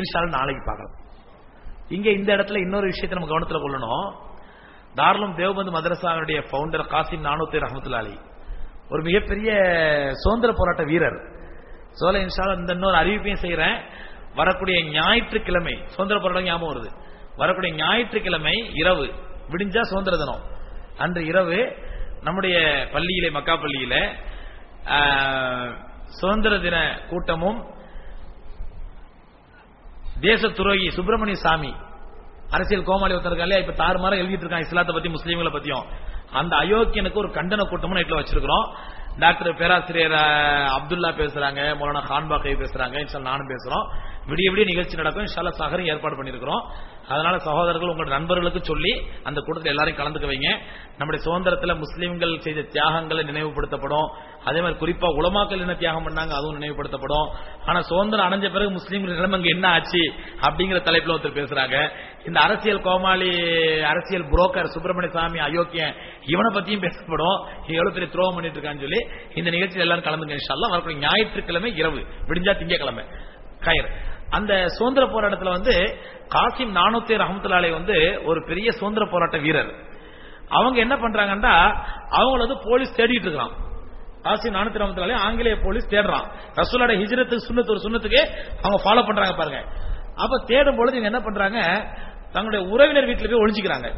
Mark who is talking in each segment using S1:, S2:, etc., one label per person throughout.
S1: இன்ஷால் நாளைக்கு பார்க்கலாம். இங்க இந்த இடத்துல இன்னொரு விஷயத்தை நம்ம கவனத்தில் கொள்ளணும். தாராளம் தேவபந்து மதரசாவுடைய ஃபவுண்டர் காசிம் நானூத்தி ரஹமத்துல்லாலி. ஒரு மிகப்பெரிய சுதந்திர போராட்ட வீரர். சோல இன்ஷால இந்த இன்னொரு அறிவிப்பையும் செய்யறேன் வரக்கூடிய ஞாயிற்றுக்கிழமை சுதந்திர போராட்டம் ஞாபகம் வருது. வரக்கூடிய ஞாயிற்றுக்கிழமை இரவு விடிஞ்சா சுதந்திர தினம். அன்று இரவு நம்முடைய பள்ளியிலே மக்கா பள்ளியில சுதந்திர தின கூட்டமும் தேச துரோகி சுப்பிரமணிய சாமி. அரசியல் கோமாளி ஒருத்தருக்காலே இப்ப தாறு இப்ப எழுதிட்டு இருக்கான் இஸ்லாத்தை பத்தி முஸ்லீம்களை பத்தியும். அந்த அயோக்கியனுக்கு ஒரு கண்டன கூட்டமும் நைட்ல வச்சிருக்கிறோம். டாக்டர் பேராசிரியர் அப்துல்லா பேசுறாங்க மௌலானா ஹான்பாக்கை பேசுறாங்க நானும் பேசுறோம். விடிய விடிய நிகழ்ச்சி நடக்கும். இன்ஷால்லா சஹரும் ஏற்பாடு பண்ணிருக்கிறோம் அதனால சகோதரர்கள் உங்கள் நண்பர்களுக்கு சொல்லி அந்த கூட்டத்தில் எல்லாரும் கலந்துக்க வைங்க. நம்முடைய சுதந்திரத்துல முஸ்லீம்கள் செய்த தியாகங்களை நினைவுபடுத்தப்படும். அதே மாதிரி குறிப்பா உலமாக்கள் என்ன தியாகம் பண்ணாங்க அதுவும் நினைவுபடுத்தப்படும். ஆனா சுதந்திரம் அடைஞ்ச பிறகு முஸ்லீம்கள் நிலைமை அங்க என்ன ஆச்சு அப்படிங்கிற தலைப்புல ஒருத்தர் பேசுறாங்க. இந்த அரசியல் கோமாளி அரசியல் புரோக்கர் சுப்பிரமணிய சாமி அயோக்கியன் இவனை பத்தியும் பேசப்படும். எவ்வளவு பெரிய துரோகம் பண்ணிட்டு இருக்கான்னு சொல்லி இந்த நிகழ்ச்சியில் எல்லாரும் கலந்துங்க. இன்ஷால்லா வரக்கூடிய ஞாயிற்றுக்கிழமை இரவு. விடிஞ்சா திங்கக்கிழமை. கயிறு. அந்த சுதந்திர போராட்டத்தில் வந்து காசிம் நானூத்தி ரஹமத்துலாலே வந்து ஒரு பெரிய சுதந்திர போராட்ட வீரர். அவங்க என்ன பண்றாங்கன்னா அவங்கள வந்து போலீஸ் தேடிட்டு இருக்கான். காசிம் நானூத்தி ரஹமத்துல்லாலே ஆங்கிலேய போலீஸ் தேடுறான். ரசூலோட ஹிஜ்ரத்துக்கு சுண்ணத்து ஒரு சுண்ணத்துக்கு அவங்க ஃபாலோ பண்றாங்க பாருங்க. அப்ப தேடும் பொழுது இவங்க என்ன பண்றாங்க தங்களுடைய உறவினர் வீட்டுல போய் ஒளிஞ்சுக்கிறாங்க.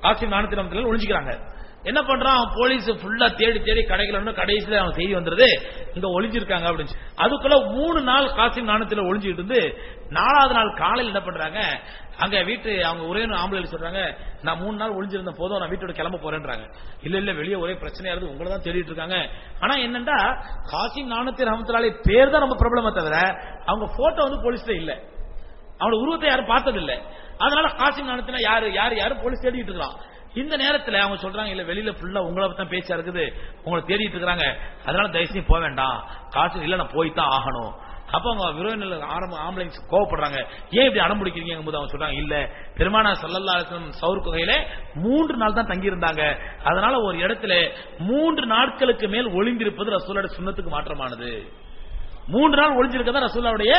S1: காசிம் நானூத்தி ரஹமத்துல்லாலே ஒழிஞ்சிக்கிறாங்க என்ன பண்றான்? அவன் போலீஸ் ஃபுல்லா தேடி தேடி கடைகள் கடைசியில அவன் செய்தி வந்துருது இங்க ஒளிஞ்சிருக்காங்க அப்படின்னு சொல்லி. அதுக்குள்ள மூணு நாள் காசிம் நாணத்துல ஒளிஞ்சிட்டு இருந்து நாலாவது நாள் காலையில் என்ன பண்றாங்க? அங்க வீட்டு அவங்க ஒரே ஆம்புலன்ஸ் சொல்றாங்க நான் மூணு நாள் ஒளிஞ்சிருந்த போதும் நான் வீட்டோட கிளம்ப போறேன்றாங்க. இல்ல இல்ல வெளியே ஒரே பிரச்சனையா இருந்து உங்களை தான் தேடிட்டு இருக்காங்க. ஆனா என்னண்டா காசிம் நாணத்தின் ரஹமத்துலாலே பேர் தான் ரொம்ப ப்ராப்ளமே தவிர அவங்க போட்டோ வந்து போலீஸ்ல இல்ல. அவனோட உருவத்தை யாரும் பார்த்ததில்ல. அதனால காசிம் நாணத்தினா யாரு யாரு யாரும் போலீஸ் தேடிட்டு இருக்கலாம் இந்த நேரத்தில் அவங்க சொல்றாங்க இல்ல வெளியில ஃபுல்லா உங்களை தான் பேச்சா இருக்குது உங்களை தேடிட்டு இருக்காங்க அதனால தயவு போக வேண்டாம். காசு இல்ல நான் போய் தான் ஆகணும். அப்ப அவங்க விரோதிகள் ஆரம்ப ஆம்புலன்ஸ் கோவப்படுறாங்க. ஏன் இப்படி அடம் பிடிக்கிறீங்க போது அவங்க சொல்றாங்க இல்ல பெருமானா சல்லல்லா சவுர் குகையில மூன்று நாள் தான் தங்கி இருந்தாங்க அதனால ஒரு இடத்துல மூன்று நாட்களுக்கு மேல் ஒளிந்திருப்பது ரசூலோட சுண்ணத்துக்கு மாற்றமானது. மூன்று நாள் ஒளிஞ்சிருக்கதான் ரசூல்லாவுடைய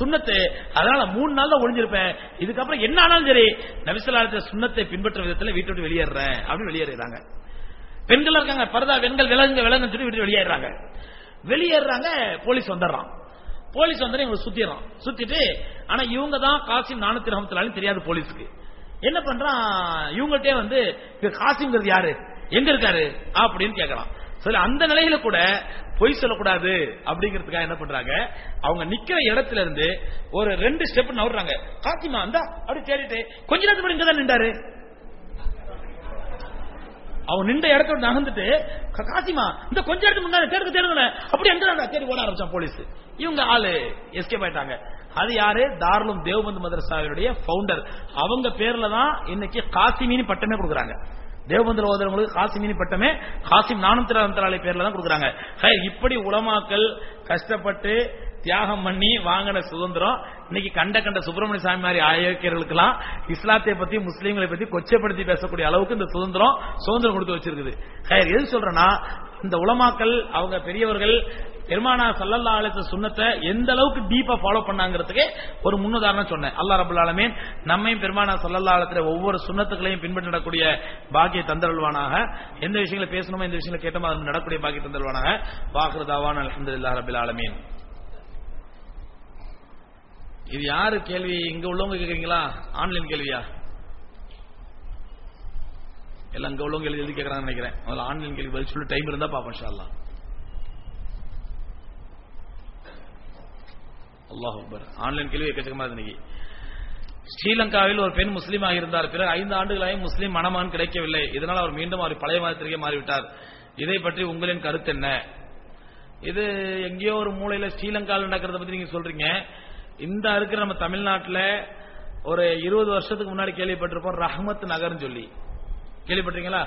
S1: சுண்ணத்து? அதனால மூணு நாள் தான் ஒளிஞ்சிருப்பேன். இதுக்கப்புறம் என்ன ஆனாலும் சரி நபிசல்லாத்த சுண்ணத்தை பின்பற்ற விதத்துல வீட்டை விட்டு வெளியேறேன் அப்படின்னு வெளியேறாங்க பெண்கள் இருக்காங்க பரதா பெண்கள் விலங்கு விலங்குன்னு சொல்லி வீட்டு வெளியேறாங்க வெளியேறாங்க போலீஸ் வந்துடுறான். போலீஸ் வந்து இவங்க சுத்திடுறான். சுத்திட்டு ஆனா இவங்க தான் காசிம் நானூத்தி ரஹமத்துலாலும் தெரியாது போலீஸுக்கு. என்ன பண்றான்? இவங்கள்ட்டே வந்து காசிங்கிறது யாரு? எங்க இருக்காரு? அப்படின்னு கேட்கலாம் சரி அந்த நிலையில கூட பொய் சொல்லக்கூடாது அப்படிங்கிறதுக்காக என்ன பண்றாங்க? அவங்க நிக்கிற இடத்துல இருந்து ஒரு ரெண்டு ஸ்டெப் நவுறாங்க. காசிமா அந்த அப்படி தேடிட்டு கொஞ்ச நேரத்துக்கு முன்னாடி இங்கதான் நின்றாரு. அவன் நின்ற இடத்த நகர்ந்துட்டு காசிமா இந்த கொஞ்ச நேரத்துக்கு முன்னாடி தேடுங்க தேடுங்க அப்படி எங்க தேடி ஓட ஆரம்பிச்சான் போலீஸ். இவங்க ஆளு எஸ்கேப் ஆயிட்டாங்க. அது யாரு? தாராளம் தேவபந்து மதரசாவினுடைய ஃபவுண்டர் அவங்க பேர்ல தான் இன்னைக்கு காசிமின்னு பட்டமே கொடுக்குறாங்க. தேவபந்திர ஓதுறவங்களுக்கு காசிமினி பட்டமே காசிம் நானூத்தி பேர்ல தான் கொடுக்குறாங்க. ஹை, இப்படி உலமாக்கள் கஷ்டப்பட்டு தியாகம் பண்ணி வாங்கின சுதந்திரம் இன்னைக்கு கண்ட கண்ட சுப்பிரமணிய சாமி மாதிரி ஆயோக்கியர்களுக்கெல்லாம் இஸ்லாத்தை பத்தி முஸ்லீம்களை பத்தி கொச்சப்படுத்தி பேசக்கூடிய அளவுக்கு இந்த சுதந்திரம் சுதந்திரம் கொடுத்து வச்சிருக்குது. எது சொல்றேன்னா இந்த உலமாக்கள் அவங்க பெரியவர்கள் பெருமானா சல்லல்லா அழைத்த சுண்ணத்தை எந்த அளவுக்கு டீப்பா ஃபாலோ பண்ணாங்கிறதுக்கு ஒரு முன்னுதாரணம் சொன்னேன். அல்லா ரபுல்லாலுமே நம்மையும் பெருமானா சல்லல்லா அலைஹி ஒவ்வொரு சுண்ணத்துக்களையும் பின்பற்றக்கூடிய பாக்கிய தந்தருள்வானாக. எந்த விஷயங்களை பேசணுமோ எந்த விஷயங்களை கேட்டோமோ அது நடக்கூடிய பாக்கிய தந்தருள்வானாக. வாக்குறதாவான் அல்ஹம்துலில்லாஹ் ரபில் ஆலமீன். இது யாரு கேள்வி? இங்க உள்ளவங்க கேக்குறீங்களா? ஆன்லைன் கேள்வியா? எல்லாம் இங்க உள்ளவங்க எழுதி எழுதி கேக்குறாங்கன்னு நினைக்கிறேன். முதல்ல ஆன்லைன் கேள்வி பதில் சொல்லி டைம் இருந்தா பாப்போம் இன்ஷா அல்லாஹ் அக்பர். ஆன்லைன் கேள்வி எக்கச்சக்கமா இன்னைக்கு. ஸ்ரீலங்காவில் ஒரு பெண் முஸ்லீமாக இருந்தார் பிறகு ஐந்து ஆண்டுகளாக முஸ்லீம் மனமான் கிடைக்கவில்லை. இதனால் அவர் மீண்டும் அவர் பழைய மதத்திற்கே மாறிவிட்டார். இதை பற்றி உங்களின் கருத்து என்ன? இது எங்கேயோ ஒரு மூலையில ஸ்ரீலங்காவில் நடக்கிறத பத்தி நீங்க சொல்றீங்க. இந்த இருக்கிற நம்ம தமிழ்நாட்டில் ஒரு இருபது வருஷத்துக்கு முன்னாடி கேள்விப்பட்டிருப்போம் ரஹ்மத் நகர்னு சொல்லி. கேள்விப்பட்டீங்களா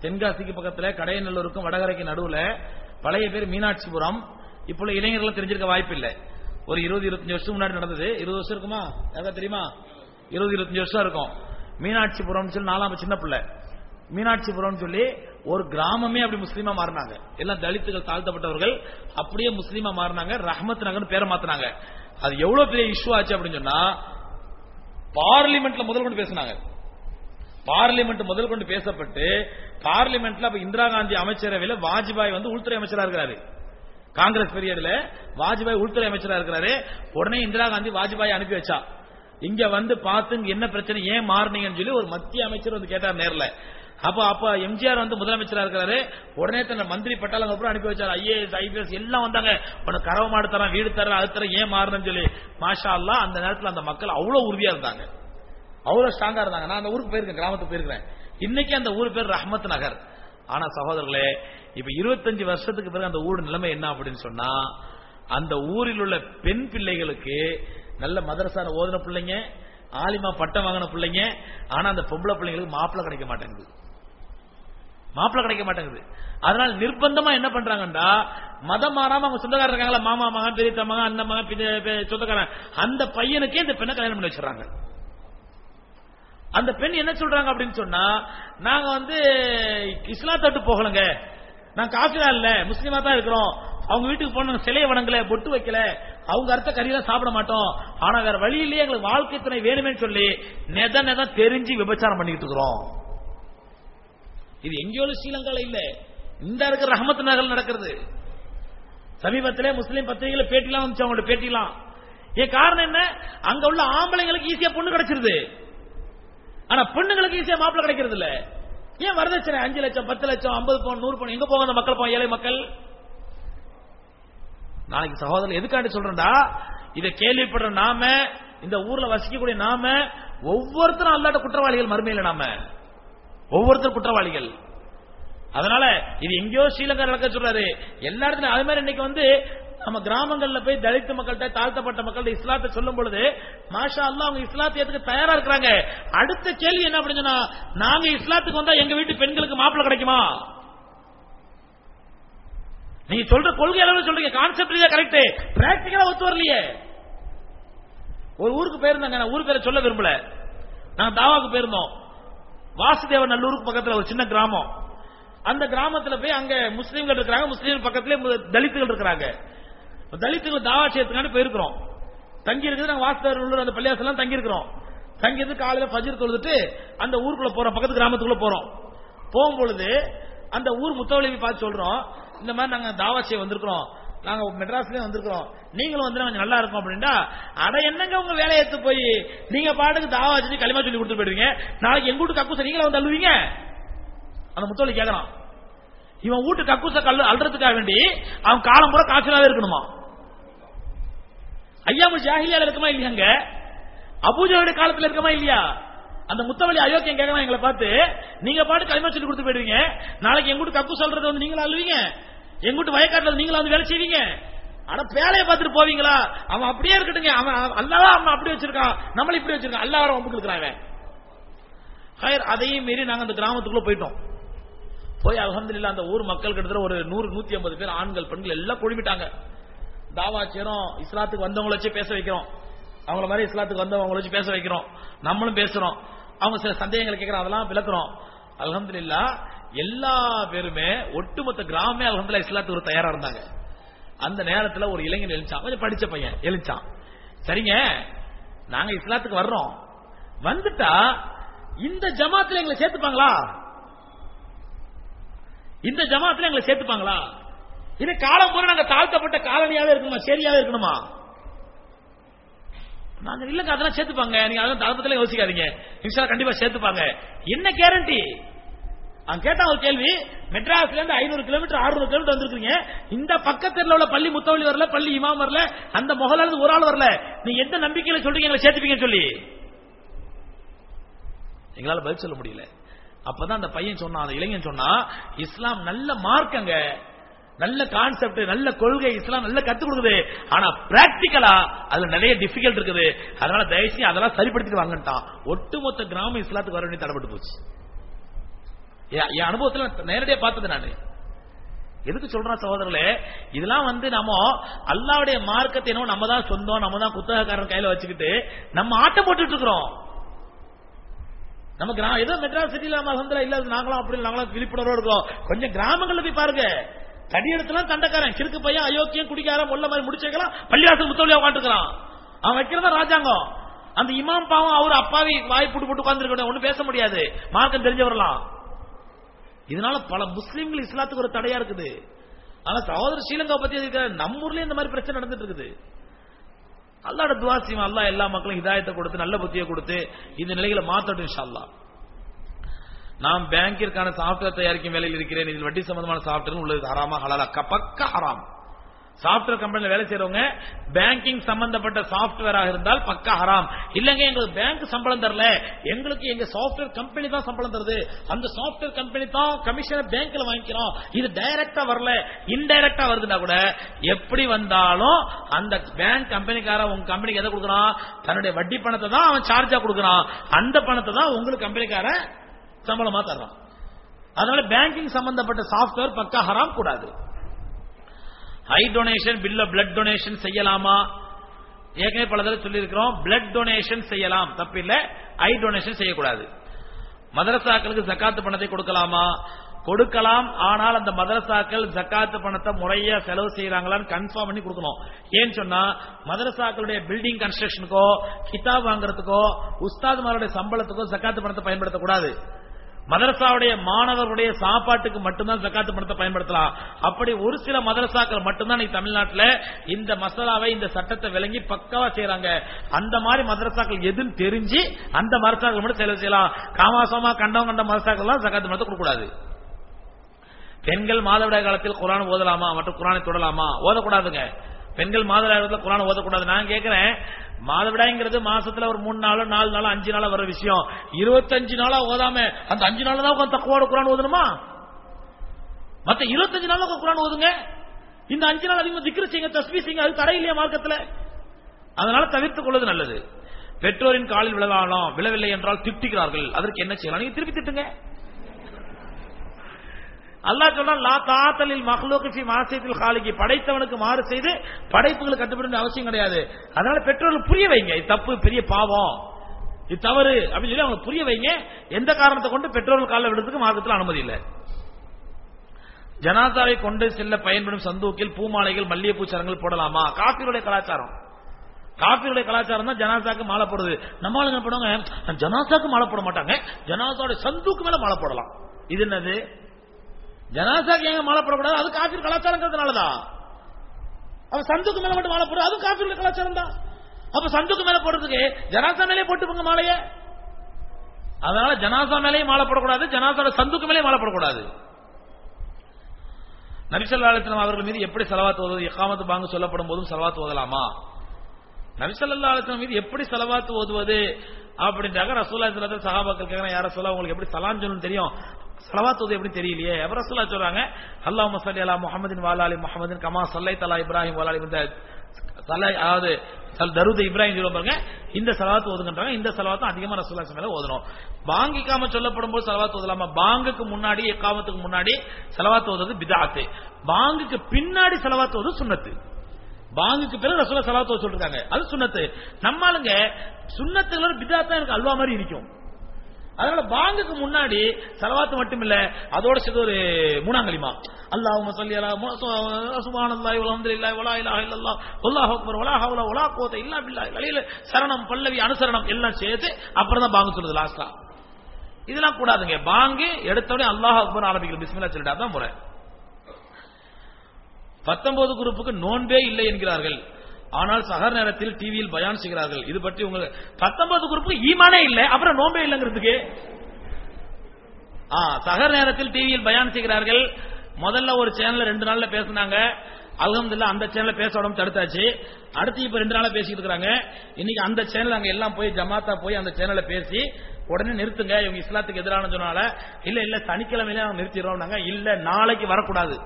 S1: தென்காசிக்கு பக்கத்துல கடையநல்லூருக்கும் வடகரைக்கு நடுவுல பழைய பேர் மீனாட்சிபுரம். இப்போ இளைஞர்கள் தெரிஞ்சிருக்க வாய்ப்பு இல்லை ஒரு இருபது இருபத்தஞ்சு வருஷம் முன்னாடி நடந்தது. இருபது வருஷம் இருக்குமா? ஏதாவது தெரியுமா? இருபது இருபத்தஞ்சு வருஷம் இருக்கும். மீனாட்சிபுரம் சொல்லி நாலாம் சின்ன பிள்ளை. மீனாட்சிபுரம் சொல்லி ஒரு கிராமமே அப்படி முஸ்லீமா மாறினாங்க. எல்லாம் தலித்துகள் தாழ்த்தப்பட்டவர்கள் அப்படியே முஸ்லீமா மாறினாங்க. ரஹ்மத் நகர்னு பேரை மாத்தினாங்க. அது எவ்வளவு பெரிய இஷ்யூ ஆச்சு அப்படின்னு சொன்னா பார்லிமெண்ட்ல முதல் கொண்டு பேசினாங்க. பார்லிமெண்ட் முதல் கொண்டு பேசப்பட்டு பார்லிமெண்ட்ல அப்ப இந்திரா காந்தி அமைச்சரவையில் வாஜ்பாய் வந்து உள்துறை அமைச்சரா இருக்கிறாரு. காங்கிரஸ் பீரியட்ல வாஜ்பாய் உள்துறை அமைச்சரா இருக்கிறாரு. உடனே இந்திரா காந்தி வாஜ்பாய் அனுப்பி வச்சா. இங்க வந்து பார்த்து என்ன பிரச்சனை ஏன் மாறினீங்கன்னு சொல்லி ஒரு மத்திய அமைச்சர் வந்து கேட்டார் நேரில். அப்ப அப்ப எம்ஜிஆர் வந்து முதலமைச்சரா இருக்கிறாரு. உடனே தன்னை மந்திரி பட்டாளங்க அப்புறம் அனுப்பி வச்சாரு. ஐஏஎஸ் ஐபிஎஸ் எல்லாம் வந்தாங்க. உனக்கு கரவ மாடு தரேன் வீடு தரேன் அது தரேன் ஏன் மாறணும்னு சொல்லி. மாஷா அல்லா அந்த நேரத்தில் அந்த மக்கள் அவ்வளவு உறுதியா இருந்தாங்க. அவ்வளவு ஸ்ட்ராங்கா இருந்தாங்க. நான் அந்த ஊருக்கு போயிருக்கேன் கிராமத்துக்கு போயிருக்கேன் இன்னைக்கு அந்த ஊர் பேர் ரஹ்மத் நகர். ஆனா சகோதரர்களே இப்ப இருபத்தஞ்சு வருஷத்துக்கு பிறகு அந்த ஊர் நிலைமை என்ன அப்படின்னு சொன்னா அந்த ஊரில் உள்ள பெண் பிள்ளைகளுக்கு நல்ல மதரசான ஓதுன பிள்ளைங்க ஆலிமா பட்டம் வாங்கின பிள்ளைங்க ஆனா அந்த பொம்பளை பிள்ளைங்களுக்கு மாப்பிள்ள கிடைக்க மாட்டேங்குது. மாப்பிள்ளை கிடைக்க மாட்டேங்குது. அதனால நிர்பந்தமா என்ன பண்றாங்கடா மதம் மாறாம அவங்க சொந்தக்காரர் இருக்காங்களா? மாமா மகன் பெரிய மகன் அண்ணன் மகன் சொந்தக்காரன். அந்த பையனுக்கே இந்த பெண்ணை கல்யாணம் பண்ணி வச்சிடறாங்க. அந்த பெண் என்ன சொல்றாங்க அப்படின்னு சொன்னா நாங்க வந்து இஸ்லாத்தை விட்டு போகலங்க. நான் காஃபிரா இல்ல. முஸ்லீமா தான் இருக்கிறோம். அவங்க வீட்டுக்கு போன சிலையை வணங்கல பொட்டு வைக்கல. அவங்க அர்த்த கறியெல்லாம் சாப்பிட மாட்டோம். ஆனா வேற வழியிலேயே எங்களுக்கு வாழ்க்கை துணை வேணுமே சொல்லி நெத நெத தெரிஞ்சு விபச்சாரம் பண்ணிக்கிட்டு இருக்கிறோம். இது எங்கேயோ ஸ்ரீலங்கால இல்ல. இந்த இருக்கிற ரஹமத் நகர் நடக்கிறது. சமீபத்திலே முஸ்லீம் பத்திரிகையில பேட்டிலாம் வந்துச்சு அவங்களோட பேட்டிலாம். ஏன் காரணம் என்ன? அங்க உள்ள ஆம்பளைங்களுக்கு ஈஸியா பொண்ணு கிடைச்சிருது. ஆனா பொண்ணுங்களுக்கு ஈஸியா மாப்பிள்ள கிடைக்கிறது இல்ல. ஏன் வரதட்சணை? அஞ்சு லட்சம் பத்து லட்சம் ஐம்பது பவுன் நூறு பவுன் எங்க போக அந்த மக்கள் போவோம் ஏழை மக்கள்? நாளைக்கு சகோதரர் எதுக்காண்டி சொல்றேன்டா? இதை கேள்விப்படுற நாம இந்த ஊர்ல வசிக்கக்கூடிய நாம ஒவ்வொருத்தரும் அல்லாட்ட குற்றவாளிகள் மறுமையில நாம. ஒவ்வொருத்தரும் குற்றவாளிகள். அதனால இது எங்கேயோ ஸ்ரீலங்கா நடக்க சொல்றாரு. எல்லா இடத்துலயும் அது மாதிரி இன்னைக்கு வந்து நம்ம கிராமங்கள்ல போய் தலித்து மக்கள்கிட்ட தாழ்த்தப்பட்ட மக்கள்கிட்ட இஸ்லாத்தை சொல்லும் பொழுது மாஷா அல்லாஹ் அவங்க இஸ்லாத்தியத்துக்கு தயாரா இருக்கிறாங்க. அடுத்த கேள்வி என்ன அப்படின்னு சொன்னா நாங்க இஸ்லாத்துக்கு வந்தா எங்க வீட்டு பெண்களுக்கு மாப்பிள்ளை கிடைக்குமா? நீங்க சொல்ற கொள்கை அளவு சொல்றீங்க. கான்செப்ட் ரீதியா கரெக்ட் பிராக்டிகலா ஒத்து வரலையே. ஒரு ஊருக்கு போயிருந்தாங்க நான் ஊர் பேரை சொல்ல விரும்பல. நாங்க தாவாக்கு போயிருந்தோம். வாசுதேவ நல்லூருக்கு பக்கத்துல ஒரு சின்ன கிராமம். அந்த கிராமத்துல போய் அங்க முஸ்லீம்கள் இருக்கிறாங்க முஸ்லீம் பக்கத்துல தலித்துகள் இருக்கிறாங்க. தலித்துகள் தாவா செய்யறதுக்காண்டி போயிருக்கிறோம். தங்கி இருக்குது நாங்க வாசுதேவர் நல்லூர் அந்த பள்ளியாசெல்லாம் தங்கி இருக்கிறோம் தங்கி காலையில பஜிர் தொழுதுட்டு அந்த ஊருக்குள்ள போறோம் பக்கத்து கிராமத்துக்குள்ள போறோம். போகும் பொழுது அந்த ஊர் முத்தவளி பார்த்து சொல்றோம் இந்த மாதிரி நாங்க தாவா செய்ய வந்திருக்கிறோம். நாங்க மெட்ராஸ்லயே வந்திருக்கிறோம். நீங்களும் வந்து கொஞ்சம் நல்லா இருக்கும் அப்படின்னா அட என்னங்க உங்க வேலையை எடுத்து போய்? நீங்க பாட்டுக்கு தாவா வச்சு களிமா சொல்லி கொடுத்து போயிடுவீங்க. நாளைக்கு எங்க வீட்டு கக்கூச நீங்களே வந்து அழுவீங்க அந்த முத்தவழி கேட்கறான் இவன் வீட்டு கக்கூச கல் அல்றதுக்காக வேண்டி அவன் காலம் பூரா காய்ச்சலாவே இருக்கணுமா? ஐயாமு ஜாஹிலியால இருக்குமா இல்லையாங்க அபூஜாவுடைய காலத்துல இருக்குமா இல்லையா? அந்த முத்தவழி அயோக்கியம் கேட்கலாம் எங்களை பார்த்து நீங்க பாட்டு களிமா சொல்லி கொடுத்து போயிடுவீங்க. நாளைக்கு எங்கூட்டு கப்பு சொல்றது வந்து நீங்களா அழுவீங்க? எங்கூட்டு வயக்காட்டுல நீங்களா வந்து வேலை செய்வீங்க? ஆனா வேலையை பார்த்துட்டு போவீங்களா? அவன் அப்படியே இருக்கட்டுங்க. அவன் அல்லாவா அவன் அப்படி வச்சிருக்கான். நம்மள இப்படி வச்சிருக்கான். அல்லா வர வம்புக்கு அதையும் மீறி நாங்க அந்த கிராமத்துக்குள்ள போயிட்டோம். போய் அல்ஹம்துலில்லாஹ் அந்த ஊர் மக்கள் கிட்டத்தட்ட ஒரு நூறு நூத்தி ஐம்பது பேர் ஆண்கள் பெண்கள் எல்லாம் குழுமிட்டாங்க தாவா செய்யறோம் இஸ்லாத்துக்கு வந்தவங்கள வச்சு பேச வைக்கிறோம். அவங்கள மாதிரி இஸ்லாத்துக்கு வந்தவங்கள வச்சு பேச வைக்கிறோம். நம்மளும் பேசுறோம். அவங்க சில சந்தேகங்களை கேட்கறோம் அதெல்லாம் விளக்குறோம். அல்ஹம்துலில்லாஹ் எல்லா பேருமே ஒட்டுமொத்த கிராமமே அல்ஹம்துலில்லாஹ் இஸ்லாத்துக்கு ஒரு தயாரா இருந்தாங்க. அந்த நேரத்துல ஒரு இளைஞன் எழுச்சான் கொஞ்சம் படிச்ச பையன் எழுச்சான் சரிங்க நாங்க இஸ்லாத்துக்கு வர்றோம். வந்துட்டா இந்த ஜமாத்துல எங்களை சேர்த்துப்பாங்களா? இந்த ஜமாத்துல எங்களை சேர்த்துப்பாங்களா? இது காலம் போற நாங்க தாழ்த்தப்பட்ட காலனியாவே இருக்கணுமா? சரியாவே இருக்கணுமா? நாங்க இல்லங்க அதெல்லாம் சேர்த்துப்பாங்க. நீங்க அதெல்லாம் தாழ்த்தத்துல யோசிக்காதீங்க. இன்ஷா கண்டிப்பா சேர்த்துப்பாங்க. என்ன கேரண்டி அவன் கேட்டான் ஒரு கேள்வி. மெட்ராஸ்ல இருந்து ஐநூறு கிலோமீட்டர் அறுநூறு கிலோமீட்டர் வந்திருக்கீங்க இந்த பக்கத்துல உள்ள பள்ளி முத்தவழி வரல பள்ளி இமாம் வரல அந்த முகலால இருந்து ஒரு ஆள் வரல. நீ எந்த நம்பிக்கையில சொல்றீங்க? எங்களை சேர்த்துப்பீங்கன்னு சொல்லி. எங்களால பதில் சொல்ல முடியல. அப்பதான் அந்த பையன் சொன்னான் அந்த இளைஞன் சொன்னா இஸ்லாம் நல்ல மார்க்கங்க நல்ல கான்செப்ட் நல்ல கொள்கை இஸ்லாம் நல்ல கத்து கொடுக்குது. ஆனா பிராக்டிக்கலா அதுல நிறைய டிஃபிகல்ட் இருக்குது. அதனால தயவுசெய்து அதெல்லாம் சரிப்படுத்திட்டு வாங்கட்டான் ஒட்டுமொத்த கிராமம் இஸ்லாத்துக்கு வர வேண்டிய தடைப்பட்டு போச்சு. என் அனுபவத்துல நேரடியா பார்த்தது நானு. எதுக்கு சொல்றேன் சகோதரர்களே? இதெல்லாம் வந்து நம்ம அல்லாவுடைய மார்க்கத்தை என்னவோ நம்ம தான் சொந்தம் நம்ம தான் குத்தகக்காரன் கையில வச்சுக்கிட்டு நம்ம ஆட்டம் போட்டுட்டு இருக்கிறோம். நம்ம கிராமம் ஏதோ மெட்ராஸ் சிட்டில நம்ம அலமதுல இல்ல நாங்களும் அப்படி நாங்களும் விழிப்புணர்வு இருக்கோம். கொஞ்சம் கிராமங்கள்ல போய் பாருங்க. தடி தண்டக்காரன். கிறுக்கு பையன் அயோக்கியம் குடிக்காரன் முல்ல மாதிரி முடிச்சிருக்கலாம் பள்ளியாசல் முத்தவழியா உட்காந்துக்கிறான் அவன் வைக்கிறதா ராஜாங்கம். அந்த இமாம் பாவம் அவர் அப்பாவி வாய் போட்டு போட்டு உட்கார்ந்துருக்க ஒண்ணு பேச முடியாது. மார்க்கம் தெரிஞ்சவரலாம் இதனால பல முஸ்லீம்கள் இஸ்லாத்துக்கு ஒரு தடையா இருக்குது. ஆனா சகோதரர் ஸ்ரீலங்கா பத்தி நம்ம ஊர்லயே இந்த மாதிரி பிரச்சனை நடந்துட்டு இருக்குது. அல்லாட துவாசியம் அல்லா எல்லா மக்களும் இதாயத்தை கொடுத்து நல்ல புத்தியை கொடுத்து இந்த நிலைகளை மாத்தட்டும் இன்ஷா நான் பேங்கிற்கான சாப்ட்வேர் தயாரிக்கும் வேலையில் இருக்கிறேன். இதில் வட்டி சம்பந்தமான சாப்ட்வேர் உள்ளது. ஹராமா ஹலாலா க- பக்கா ஹராம். சாப்ட்வேர் கம்பெனியில் வேலை செய்யறவங்க பேங்கிங் சம்பந்தப்பட்ட சாப்ட்வேராக இருந்தால் பக்கா ஹராம். இல்லங்க எங்களுக்கு பேங்க் சம்பளம் தரல. எங்களுக்கு எங்க சாப்ட்வேர் கம்பெனி தான் சம்பளம் தருது. அந்த சாப்ட்வேர் கம்பெனி தான் கமிஷனை பேங்க்ல வாங்கிக்கிறோம். இது டைரக்டா வரல. இன்டைரக்டா வருதுன்னா கூட எப்படி வந்தாலும் அந்த பேங்க் கம்பெனிக்காரன் உங்க கம்பெனிக்கு எதை கொடுக்குறான்? தன்னுடைய வட்டி பணத்தை தான் அவன் சார்ஜா கொடுக்குறான். அந்த பணத்தை தான் உங்களுக்கு கம்பெனிக்காரன் சம்பளமா தர்றான் அதனால பேங்கிங் சம்பந்தப்பட்ட சாப்ட்வேர் பக்கா ஹராம் கூடாது. ஹை டொனேஷன் பில்ல பிளட் டொனேஷன் செய்யலாமா? ஏற்கனவே பல தடவை சொல்லியிருக்கிறோம் பிளட் டொனேஷன் செய்யலாம். தப்பில்லை ஐ டொனேஷன் செய்யக்கூடாது. மதரசாக்களுக்கு ஜக்காத்து பணத்தை கொடுக்கலாமா? கொடுக்கலாம் ஆனால் அந்த மதரசாக்கள் ஜக்காத்து பணத்தை முறையா செலவு செய்யறாங்களான்னு கன்ஃபார்ம் பண்ணி கொடுக்கணும். ஏன்னு சொன்னா மதரசாக்களுடைய பில்டிங் கன்ஸ்ட்ரக்ஷனுக்கோ கிதாப் வாங்குறதுக்கோ உஸ்தாதுமாருடைய சம்பளத்துக்கோ ஜக்காத்து பணத்தை பயன்படுத்தக்கூடாது. மதரசாவுடைய மாணவர்களுடைய சாப்பாட்டுக்கு மட்டும்தான் ஜக்காத்து பணத்தை பயன்படுத்தலாம். அப்படி ஒரு சில மதரசாக்கள் மட்டும்தான் இன்னைக்கு தமிழ்நாட்டில் இந்த மசாலாவை இந்த சட்டத்தை விளங்கி பக்காவா செய்யறாங்க அந்த மாதிரி மதரசாக்கள் எதுன்னு தெரிஞ்சு அந்த மதரசாக்கள் மட்டும் செலவு செய்யலாம். காமாசமா கண்டம் கண்ட மதரசாக்கள்லாம் ஜக்காத்து பணத்தை கொடுக்கக்கூடாது பெண்கள் மாதவிடாய் காலத்தில் குரான் ஓதலாமா? மற்றும் குரானை தொடலாமா? ஓதக்கூடாதுங்க. பெண்கள் மாதவிடாய் குரான் ஓதக்கூடாது. நான் கேட்கிறேன் மாதவிடாய்ங்கிறது மாசத்துல ஒரு மூணு நாளோ நாலு நாளோ அஞ்சு நாளா வர விஷயம். இருபத்தஞ்சு நாளா ஓதாம அந்த அஞ்சு நாள் தான் உட்காந்து தக்குவோட குரான் ஓதணுமா? மத்த இருபத்தஞ்சு நாள் குரான் ஓதுங்க. இந்த அஞ்சு நாள் அதிகமா திக்ரு செய்யுங்க தஸ்மி செய்யுங்க அது தடை இல்லையா மார்க்கத்துல? அதனால தவிர்த்துக் கொள்வது நல்லது. பெற்றோரின் காலில் விழலாம் விழவில்லை என்றால் திட்டுகிறார்கள் அதற்கு என்ன செய்யலாம்? நீங்க திருப்பி திட்டுங்க. அல்லாஹ் சொல்றான் லா தாத்தலில் மஹ்லூக்கு மாசத்தில் காலிக்கு படைத்தவனுக்கு மாறு செய்து படைப்புகளுக்கு கட்டுப்பட அவசியம் கிடையாது. அதனால பெற்றோர்கள் புரிய வைங்க இது தப்பு பெரிய பாவம். இது தவறு. அப்படின்னு சொல்லி அவங்க புரிய வைங்க. எந்த காரணத்தை கொண்டு பெற்றோர்கள் கால விடுறதுக்கு மார்க்கத்தில் அனுமதி இல்லை. ஜனாதாவை கொண்டு செல்ல பயன்படும் சந்தூக்கில் பூமாலைகள் மல்லிகைப்பூ சரங்கள் போடலாமா? காப்பியுடைய கலாச்சாரம். காப்பியுடைய கலாச்சாரம் தான் ஜனாசாக்கு மாலை போடுது. நம்ம என்ன பண்ணுவாங்க? ஜனாசாக்கு மாலை போட மாட்டாங்க. ஜனாசாவுடைய சந்தூக்கு மேல மாலை போடலாம். இது என்னது? ஜனாசாக்கு எங்க மாலை போடக்கூடாது அது காப்பீர் கலாச்சாரங்கிறதுனாலதான் அவன் சந்துக்கு மேல மட்டும் மாலை போடுறது அது காப்பீர் கலாச்சாரம் தான் அப்ப சந்துக்கு மேல போடுறதுக்கு ஜனாசா மேலே போட்டுப்போங்க மாலையே. அதனால ஜனாசா மேலேயும் மாலை போடக்கூடாது ஜனாசாவோட சந்துக்கு மேலேயும் மாலை போடக்கூடாது. நபிசல்லா அலிஸ்லாம் அவர்கள் மீது எப்படி செலவாத்து ஓதுவது எக்காமத்து பாங்கு சொல்லப்படும் போதும் செலவாத்து ஓதலாமா? நபிசல்லா அலிஸ்லாம் மீது எப்படி செலவாத்து ஓதுவது அப்படின்றாங்க. ரசூல்லா இஸ்லாத்தில் சகாபாக்கள் கேட்கறேன் யார சொல்ல உங்களுக்கு எப்படி சலாம் சொல்லணும் தெரியும்? சலவாத் எப்படி தெரியலையே? அவர் சொல்றாங்க அல்லாஹ் மசல்லி அலா முகமதின் வாலாலி முகமதின் கமா சல்லை தலா இப்ராஹிம் வாலாலி இந்த சலை அதாவது தருது இப்ராஹிம் சொல்ல பாருங்க இந்த செலவாத்து ஓதுங்கன்றாங்க இந்த செலவாத்தும் அதிகமா ரசூல்லா மேல ஓதணும். பாங்கிக்காம சொல்லப்படும் போது செலவாத்து ஓதலாமா? பாங்குக்கு முன்னாடி எக்காமத்துக்கு முன்னாடி செலவாத்து ஓதுறது பிதாத்து. பாங்குக்கு பின்னாடி செலவாத்து ஓது சுண்ணத்து பாங்குக்கு பிறகு ரசூலா செலவாத்து சொல்றாங்க அது சுண்ணத்து நம்மளுங்க ஆளுங்க பிதாத்தான் எனக்கு அல்வா மாதிரி இருக்கும். அதனால பாங்குக்கு முன்னாடி செலவாத்து மட்டும் இல்ல அதோட சேர்த்து ஒரு மூணாங்கலிமா. அல்லாஹும்ம ஸல்லி அலா சுப்ஹானல்லாஹி வல்ஹம்துலில்லாஹி வலா இலாஹ இல்லல்லாஹ். அக்பர் வலா ஹவ்ல வலா குவத இல்லா பில்லாஹ் அலில சரணம் பல்லவி அனுசரணம் எல்லாம் சேர்த்து அப்புறம் தான் பாங்கு சொல்றது லாஸ்டா இதெல்லாம் கூடாதுங்க. பாங்கு எடுத்தோடனே அல்லாஹ் அக்பர் ஆரம்பிக்கிற பிஸ்மில்லா சொல்லிட்டா தான் முறை பத்தொன்பது குரூப்புக்கு நோன்பே இல்லை என்கிறார்கள். ஆனால் சகர் நேரத்தில் டிவியில் பயான் செய்கிறார்கள். இது பற்றி உங்க பத்தொன்பது குறிப்பு ஈமானே இல்லை அப்புறம் நோம்பே இல்லைங்கிறதுக்கு. ஆ சகர் நேரத்தில் டிவியில் பயான் செய்கிறார்கள். முதல்ல ஒரு சேனல்ல ரெண்டு நாள்ல பேசினாங்க. அல்ஹம்துலில்லாஹ் அந்த சேனல்ல பேச உடம்பு தடுத்தாச்சு. அடுத்து இப்ப ரெண்டு நாளா பேசிட்டு இருக்காங்க இன்னைக்கு அந்த சேனல் அங்க எல்லாம் போய் ஜமாத்தா போய் அந்த சேனல்ல பேசி உடனே நிறுத்துங்க. இவங்க இஸ்லாத்துக்கு எதிரான சொன்னால இல்ல இல்ல சனிக்கிழமையில அவங்க நிறுத்திடுறோம் இல்ல நாளைக்கு வரக்கூடாது.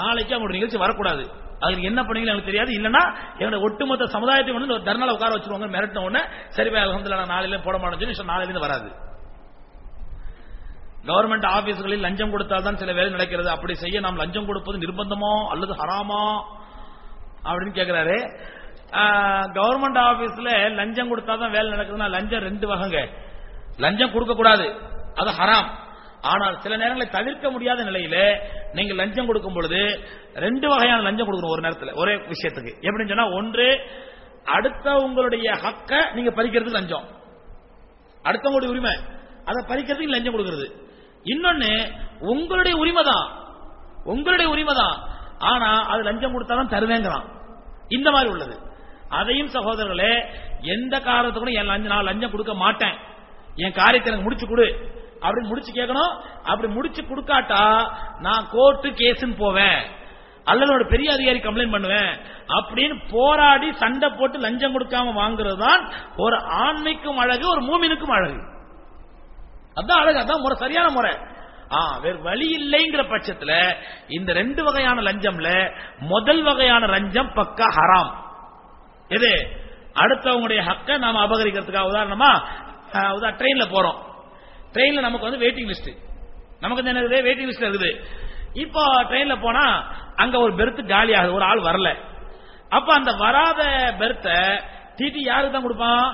S1: நாளைக்கு அவங்களோட நிகழ்ச்சி வரக்கூடாது. அதுக்கு என்ன பண்ணீங்களோ எனக்கு தெரியாது. இல்லைன்னா என்னோட ஒட்டுமொத்த சமுதாயத்தை வந்து தர்ணால உட்கார வச்சிருவாங்க. மிரட்டின உடனே சரி போய் நான் நாளையில போட மாட்டேன்னு சொல்லி நாளையில வராது. கவர்மெண்ட் ஆபீஸ்களில் லஞ்சம் கொடுத்தால்தான் சில வேலை நடக்கிறது. அப்படி செய்ய நாம் லஞ்சம் கொடுப்பது நிர்பந்தமோ அல்லது ஹராமா? அப்படின்னு கேட்கிறாரு கவர்மெண்ட் ஆபீஸ்ல லஞ்சம் கொடுத்தாதான் வேலை நடக்குதுன்னா லஞ்சம் ரெண்டு வகைங்க. லஞ்சம் கொடுக்க கூடாது அது ஹராம். ஆனால் சில நேரங்களில் தவிர்க்க முடியாத நிலையில நீங்க லஞ்சம் கொடுக்கும் பொழுது ரெண்டு வகையான லஞ்சம் கொடுக்கணும் ஒரு நேரத்தில் ஒரே விஷயத்துக்கு. எப்படின்னு சொன்னா ஒன்று அடுத்தவங்களுடைய ஹக்க நீங்க பறிக்கிறதுக்கு லஞ்சம். அடுத்தவங்களுடைய உரிமை. அதை பறிக்கிறதுக்கு லஞ்சம் கொடுக்கிறது. இன்னொன்னு உங்களுடைய உரிமை தான். உங்களுடைய உரிமை தான். ஆனா அது லஞ்சம் கொடுத்தாலும் தருவேங்கிறான். இந்த மாதிரி உள்ளது. அதையும் சகோதரர்களே எந்த காரணத்துக்கும் என் லஞ்சம் நான் லஞ்சம் கொடுக்க மாட்டேன். என் காரியத்தை எனக்கு முடிச்சு கொடு. அப்படின்னு முடிச்சு கேட்கணும் அப்படி முடிச்சு கொடுக்காட்டா நான் கோர்ட்டு கேஸ்ன்னு போவேன். அல்லது பெரிய அதிகாரி கம்ப்ளைண்ட் பண்ணுவேன். அப்படின்னு போராடி சண்டை போட்டு லஞ்சம் கொடுக்காம வாங்குறது தான் ஒரு ஆண்மைக்கும் அழகு ஒரு மூமினுக்கும் அழகு. அதான் அழகு அதான் முறை சரியான முறை. ஆ வழி இல்லைங்கிற பட்சத்துல இந்த ரெண்டு வகையான லஞ்சம்ல முதல் வகையான லஞ்சம் பக்கா ஹராம். எது? அடுத்தவங்களுடைய ஹக்க நாம அபகரிக்கிறதுக்காக உதாரணமா ட்ரெயின்ல போறோம். ட்ரெயின்ல நமக்கு வந்து வெயிட்டிங் லிஸ்ட் நமக்கு வந்து என்ன இருக்குது வெயிட்டிங் லிஸ்ட் இருக்குது. இப்போ ட்ரெயின்ல போனா அங்க ஒரு பெர்த் காலி ஆகுது. ஒரு ஆள் வரல. அப்ப அந்த வராத பெர்த்தை டிடி யாருக்கு தான் கொடுப்பான்?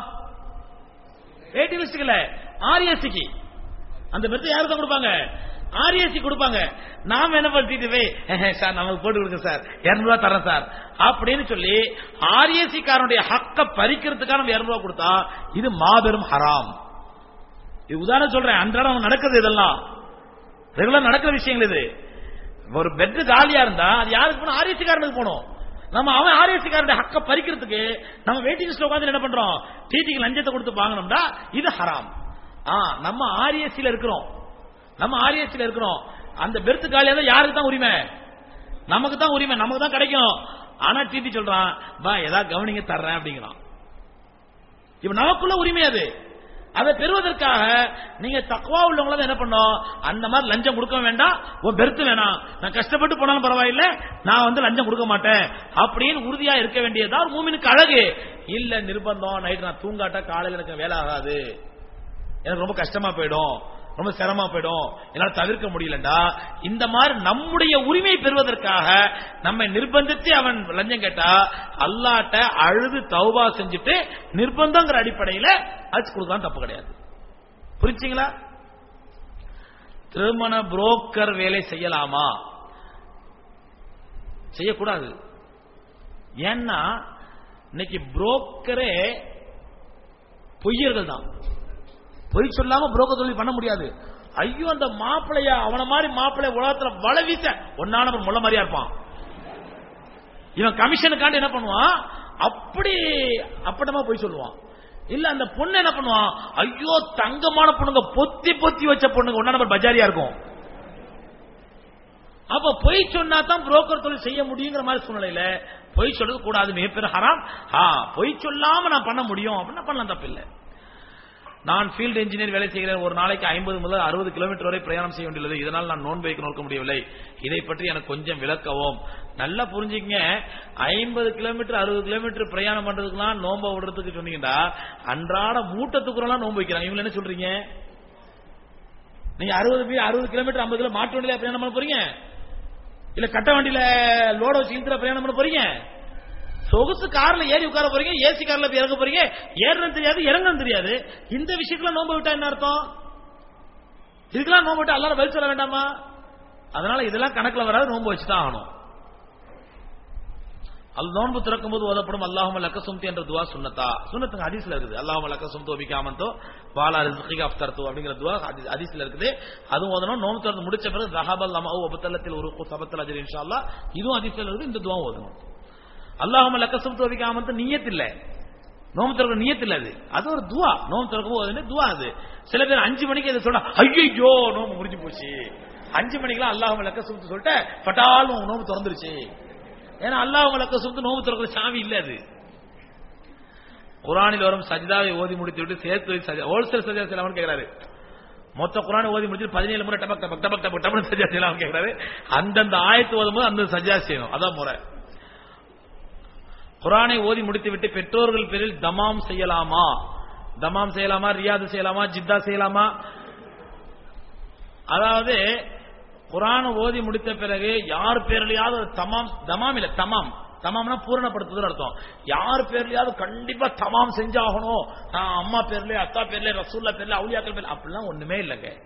S1: வெயிட்டிங் லிஸ்ட்டுக்கு ஆர்எஸ்சிக்கு அந்த பெர்த் யாருக்கு தான் கொடுப்பாங்க? ஆர்எஸ்சி கொடுப்பாங்க. நாம என்ன பண்ணிட்டு போய் சார் நமக்கு போட்டு கொடுங்க சார். இருநூறு தரேன் சார். அப்படின்னு சொல்லி ஆர்எஸ்சி காரனுடைய ஹக்க பறிக்கிறதுக்காக நம்ம இருநூறு கொடுத்தா இது மாபெரும் ஹராம். இது உதாரணம் சொல்றேன். அன்றாடம் நடக்குது இதெல்லாம். ரெகுலர் நடக்கிற விஷயங்கள் இது. ஒரு பெட் காலியா இருந்தா அது யாருக்கு போகணும்? ஆர்எஸ்சி காரனுக்கு போகணும். நம்ம அவன் ஆர்எஸ்சி காரனுடைய ஹக்க பறிக்கிறதுக்கு நம்ம வெயிட்டிங் லிஸ்ட்ல உட்காந்து என்ன பண்றோம்? டிடிக்கு லஞ்சத்தை கொடுத்து வாங்கணும்டா இது ஹராம். ஆ நம்ம ஆர்எஸ்சில இருக்கிறோம். நம்ம ஆர்எஸ்சில இருக்கிறோம். அந்த பெர்த் காலியா தான் யாருக்கு தான் உரிமை? நமக்கு தான் உரிமை நமக்கு தான் கிடைக்கும். ஆனா டிடி சொல்றான் பா ஏதாவது கவனிங்க தர்றேன் அப்படிங்கிறான். இப்ப நமக்குள்ள உரிமை அது. அதை பெறுவதற்காக நீங்க தக்குவா உள்ளவங்கள தான் என்ன பண்ணோம்? அந்த மாதிரி லஞ்சம் கொடுக்க வேண்டாம். உன் பெருத்து வேணாம். நான் கஷ்டப்பட்டு போனாலும் பரவாயில்ல. நான் வந்து லஞ்சம் கொடுக்க மாட்டேன். அப்படின்னு உறுதியா இருக்க வேண்டியதுதான் மூமினுக்கு அழகு. இல்ல நிர்பந்தம். நைட் நான் தூங்காட்டா காலையில் எனக்கு வேலை ஆகாது. எனக்கு ரொம்ப கஷ்டமா போயிடும். ரொம்ப சிரமமா போயிடும். என்னால தவிர்க்க முடியலண்டா இந்த மாதிரி நம்முடைய உரிமை பெறுவதற்காக நம்மை நிர்பந்தித்து அவன் லஞ்சம் கேட்டா அல்லாட்ட அழுது தௌபா செஞ்சுட்டு நிர்பந்தங்கிற அடிப்படையில அச்சு கொடுக்கலாம் தப்பு கிடையாது. புரிச்சுங்களா திருமண புரோக்கர் வேலை செய்யலாமா? செய்யக்கூடாது. ஏன்னா இன்னைக்கு புரோக்கரே பொய்யர்கள் தான் பொய் சொல்லாம புரோக்கர் தொழில் பண்ண முடியாது. ஐயோ அந்த மாப்பிள்ளையா அவன மாதிரி மாப்பிள்ளை உலகத்துல வள வீச ஒன்னான முள்ள மாதிரியா இருப்பான். இவன் கமிஷனுக்காண்டி என்ன பண்ணுவான்? அப்படி அப்பட்டமா போய் சொல்லுவான். இல்ல அந்த பொண்ணு என்ன பண்ணுவான்? ஐயோ தங்கமான பொண்ணுங்க பொத்தி பொத்தி வச்ச பொண்ணுங்க ஒன்னா நம்பர் பஜாரியா இருக்கும். அப்ப பொய் சொன்னா தான் புரோக்கர் தொழில் செய்ய முடியுங்கிற மாதிரி சூழ்நிலையில பொய் சொல்றது கூடாது மிகப்பெரிய ஹராம். பொய் சொல்லாம நான் பண்ண முடியும். அப்படின்னா பண்ணலாம் தப்பு இல்லை நான் ஃபீல்டு இன்ஜினியர் வேலை செய்கிறேன். ஒரு நாளைக்கு ஐம்பது முதல் அறுபது கிலோமீட்டர் வரை பிரயாணம் செய்ய வேண்டியுள்ளது. இதனால் நான் நோன் பைக் நோக்க முடியவில்லை. இதை பற்றி எனக்கு கொஞ்சம் விளக்கவும். நல்லா புரிஞ்சுக்கங்க. ஐம்பது கிலோமீட்டர் அறுபது கிலோமீட்டர் பிரயாணம் பண்றதுக்குலாம் நோம்ப விடுறதுக்கு சொன்னீங்கன்னா அன்றாட மூட்டத்துக்குறலாம் நோன்பு வைக்கிறாங்க. இவங்க என்ன சொல்றீங்க? நீங்க அறுபது அறுபது கிலோமீட்டர் ஐம்பது கிலோ மாட்டு வண்டியில பிரயாணம் பண்ண போறீங்க? இல்ல கட்ட வண்டியில லோட வச்சு இழுத்துற பிரயாணம் பண்ண போறீங்க? சொகுசு கார்ல ஏறி உட்கார போறீங்க ஏசி கார்ல போய் இறங்க போறீங்க ஏறணும் தெரியாது இறங்கணும் தெரியாது. இந்த விஷயத்துல நோன்பு விட்டா என்ன அர்த்தம்? இதுக்கெல்லாம் நோன்பு விட்டா எல்லாரும் பதில் சொல்ல வேண்டாமா? அதனால இதெல்லாம் கணக்குல வராது நோன்பு வச்சுதான் ஆகணும். அல் நோன்பு திறக்கும் போது ஓதப்படும் அல்லாஹும் லக்க சும்தி என்ற துவா சுண்ணத்தா சுன்னத்துங்க அதிசல இருக்குது. அல்லாஹும் லக்க சும்தோ பாலா ரிஸ்கிக அஃப்தர்தோ அப்படிங்கிற துவா அதிசல இருக்குது. அதுவும் ஓதணும். நோன்பு திறந்து முடிச்ச பிறகு ரஹாபல் லமஹு ஒபத்தலத்தில் ஒரு சபத்தல் அஜர் இன்ஷா இதுவும் அதிசல இருக்குது. இந்த துவா ஓதணும். அல்லாஹும் லக்க சும்தோ பிகாமந்தோ நோம்பு திறக்க நீயத்தில் அது. அது ஒரு துவா. நோம்பு திறக்கும் போது துவா அது. சில பேர் அஞ்சு மணிக்கு இதை சொல்ல ஐயோ நோம்பு முடிஞ்சு போச்சு. அஞ்சு மணிக்கெல்லாம் அல்லாஹும் லக்க சுத்து சொல்லிட்டு பட்டால் நோம்பு திறந்துருச்சு. ஏன்னா அல்லாஹ் லக்க சுத்து நோம்பு திறக்கிற சாவி இல்ல அது. குரானில் வரும் சஜிதாவை ஓதி முடித்து விட்டு சேர்த்து ஹோல்சேல் சஜிதா செய்யலாம்னு கேட்கிறாரு. மொத்த குரான் ஓதி முடிச்சு பதினேழு முறை டபக் டபக் டபக் டபக் டபக் சஜிதா செய்யலாம் கேட்கிறாரு. அந்தந்த ஆயத்து ஓதும் போது அந்த சஜிதா செய்யணும். அதான் முறை. குரானை ஓதி முடித்து விட்டு பெற்றோர்கள் பேரில் தமாம் செய்யலாமா? தமாம் செய்யலாமா? ரியாது செய்யலாமா? ஜித்தா செய்யலாமா? அதாவது குரானை ஓதி முடித்த பிறகு யார் பேர்லயாவது ஒரு தமாம் தமாம் இல்ல தமாம். தமாம்னா பூரணப்படுத்துதல் அர்த்தம். யார் பேர்லயாவது கண்டிப்பா தமாம் செஞ்சாகணும். நான் அம்மா பேர்ல அத்தா பேர்ல ரசூல்லா பேர்ல அவுளியாக்கள் பேர்ல அப்படிலாம் ஒண்ணுமே இல்லைங்க.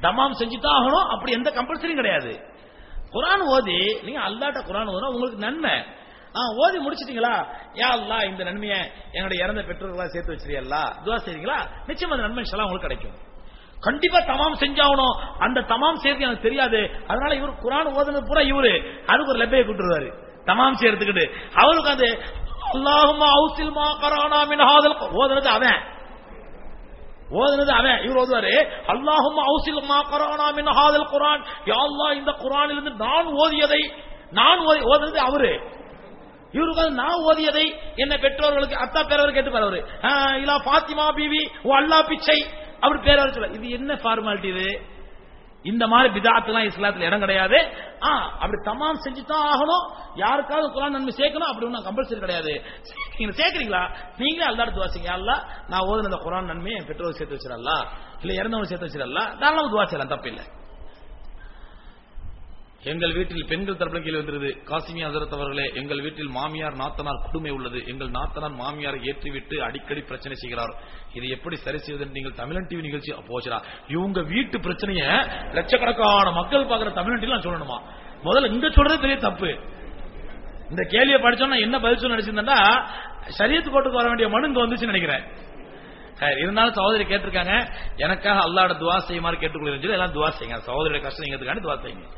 S1: தமாம் செஞ்சுதான் ஆகணும். அப்படி எந்த கம்பல்சரியும் கிடையாது. குரான் ஓதி நீங்க அல்லாட்ட குரான் ஓதுனா உங்களுக்கு நன்மை. ஓதி முடிச்சிட்டீங்களா? யா இந்த நன்மையை என்னுடைய இறந்த பெற்றோர்களா சேர்த்து வச்சிருக்கா துவா செய்றீங்களா? நிச்சயம் அந்த நன்மை உங்களுக்கு கிடைக்கும். கண்டிப்பா தமாம் செஞ்சாகணும். அந்த தமாம் செய்யறது எனக்கு தெரியாது. அதனால இவர் குரான் ஓதுனது பூரா இவரு. அதுக்கு ஒரு லெப்பையை கூட்டுருவாரு. தமாம் செய்யறதுக்கிட்டு அவருக்கு அது அல்லாஹுமா ஹவுசில்மா கரானா மின் ஓதுனது அவன். ஓதுனது அவன். இவர் ஓதுவாரு அல்லாஹும் அவுசில் மா கரானா மின் ஹாதல் குரான். யா இந்த குரானிலிருந்து நான் ஓதியதை நான் ஓதுனது அவரு. இவருக்கு வந்து நான் ஓதியதை என்ன பெற்றோர்களுக்கு அத்தா பேரவர் கேட்டு பாரு இல்லா பாத்திமா பிவி ஓ அல்லா பிச்சை. அப்படி பேரவர் சொல்ல இது என்ன ஃபார்மாலிட்டி இது? இந்த மாதிரி பிதாத்துலாம் இஸ்லாத்துல இடம் கிடையாது. ஆ அப்படி தமாம் செஞ்சுதான் ஆகணும். யாருக்காவது குரான் நன்மை சேர்க்கணும் அப்படி ஒன்றும் கம்பல்சரி கிடையாது. நீங்க சேர்க்கறீங்களா? நீங்களே அல்லாட துவாசிங்க அல்ல நான் ஓதுன இந்த குரான் நன்மையை என் பெற்றோர் சேர்த்து வச்சிடலாம் இல்ல இறந்தவங்க சேர்த்து வச்சிடலாம் நான் துவா தப்பு இல்லை எங்கள் வீட்டில் பெண்கள் தரப்புல கேள்வி வந்துருது. காசிமி அசரத் அவர்களே எங்கள் வீட்டில் மாமியார் நாத்தனார் கொடுமை உள்ளது. எங்கள் நாத்தனார் மாமியாரை ஏற்றிவிட்டு அடிக்கடி பிரச்சனை செய்கிறார். இது எப்படி சரி செய்வது நீங்கள் தமிழன் டிவி நிகழ்ச்சி போச்சுரா இவங்க வீட்டு பிரச்சனைய லட்சக்கணக்கான மக்கள் பாக்குற தமிழன் டிவி சொல்லணுமா? முதல்ல இங்க சொல்றது பெரிய தப்பு. இந்த கேள்வியை படிச்சோம்னா என்ன பதில் சொல்ல நினைச்சிருந்தா சரியத்து கோட்டுக்கு வர வேண்டிய மனு இங்க வந்துச்சுன்னு நினைக்கிறேன். இருந்தாலும் சகோதரி கேட்டிருக்காங்க எனக்காக அல்லாட துவா செய்யுமாறு கேட்டுக்கொள்கிறேன் எல்லாம் துவா செய்யுங்க. சகோதரியோட கஷ்டம் நீங்கிறதுக்காண்டி துவா செய்யுங்க.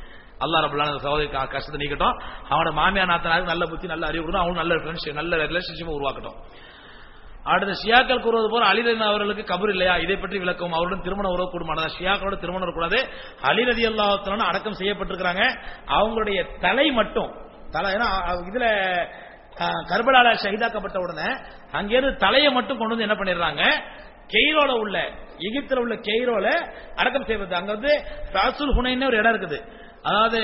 S1: அல்லா ரபுல்லான சகோதரி கா- கஷ்டத்தை நீக்கட்டும். அவனோட மாமியார் நாத்தனாருக்கு நல்ல புத்தி நல்ல அறிவு கொடுக்கும் அவனும் நல்ல ஃப்ரெண்ட்ஷிப் நல்ல ரிலேஷன்ஷிப் உருவாக்கட்டும். அடுத்த ஷியாக்கள் கூறுவது போல அலிரதி அவர்களுக்கு கபர் இல்லையா? இதை பற்றி விளக்கும் அவருடன் திருமண உறவு கூடுமானதா ஷியாக்களோட திருமணம் இருக்கக்கூடாது அலிரதி அல்லாஹ் அடக்கம் செய்யப்பட்டிருக்கிறாங்க. அவங்களுடைய தலை மட்டும் தலை ஏன்னா இதுல கர்பலால ஷகிதாக்கப்பட்ட உடனே அங்கிருந்து தலையை மட்டும் கொண்டு வந்து என்ன பண்ணிடுறாங்க? கெய்ரோல உள்ள எகிப்துல உள்ள கெய்ரோல அடக்கம் செய்வது அங்க வந்து ராசுல் ஹுனைன்னு ஒரு இடம் இருக்குது. அதாவது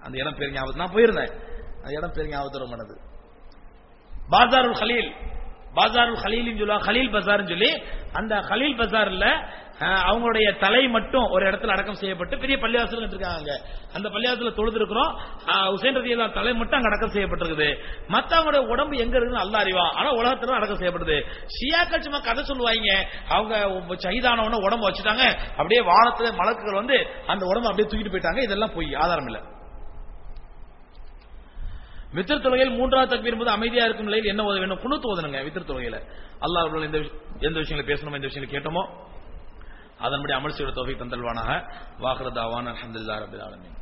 S1: அந்த இடம் பேர் ஞாபகம் நான் போயிருந்தேன். அந்த இடம் பேர் ஞாபகத்தில் ரொம்ப மனது பாசாருல் ஹலீல் பாசாருல் கலீலின்னு சொல்லுவாங்க ஹலீல் பசார்னு சொல்லி அந்த கலீல் பசார்ல அவங்களுடைய தலை மட்டும் ஒரு இடத்துல அடக்கம் செய்யப்பட்டு பெரிய பள்ளிவாசல் இருக்காங்க அந்த பள்ளிவாசல தொழுது இருக்கிறோம் உசேன் ரதி தலை மட்டும் அங்க அடக்கம் செய்யப்பட்டிருக்குது. மத்தவங்களுடைய உடம்பு எங்க இருக்குன்னு அல்ல அறிவா. ஆனா உலகத்துல அடக்கம் செய்யப்படுது. ஷியாக்கள் சும்மா கதை சொல்லுவாங்க. அவங்க சைதானவன உடம்பு வச்சுட்டாங்க. அப்படியே வானத்துல மலக்குகள் வந்து அந்த உடம்பு அப்படியே தூக்கிட்டு போயிட்டாங்க. இதெல்லாம் போய். ஆதாரம் இல்லை. வித்திர தொழுகையில் மூன்றாவது தக்பீர் போது அமைதியா இருக்கும் நிலையில் என்ன ஓத வேண்டும்? குணத்து ஓதணுங்க வித்திர தொழுகையில. அல்லாஹ் அவர்கள் எந்த எந்த விஷயங்களை பேசணுமோ எந்த விஷயங்களை கேட்டோமோ அதன்படி அமல் செய்ய தொகை தந்தல்வானாக. வாகரதாவான் அலமதுல்லா ரபில் ஆலமீன்.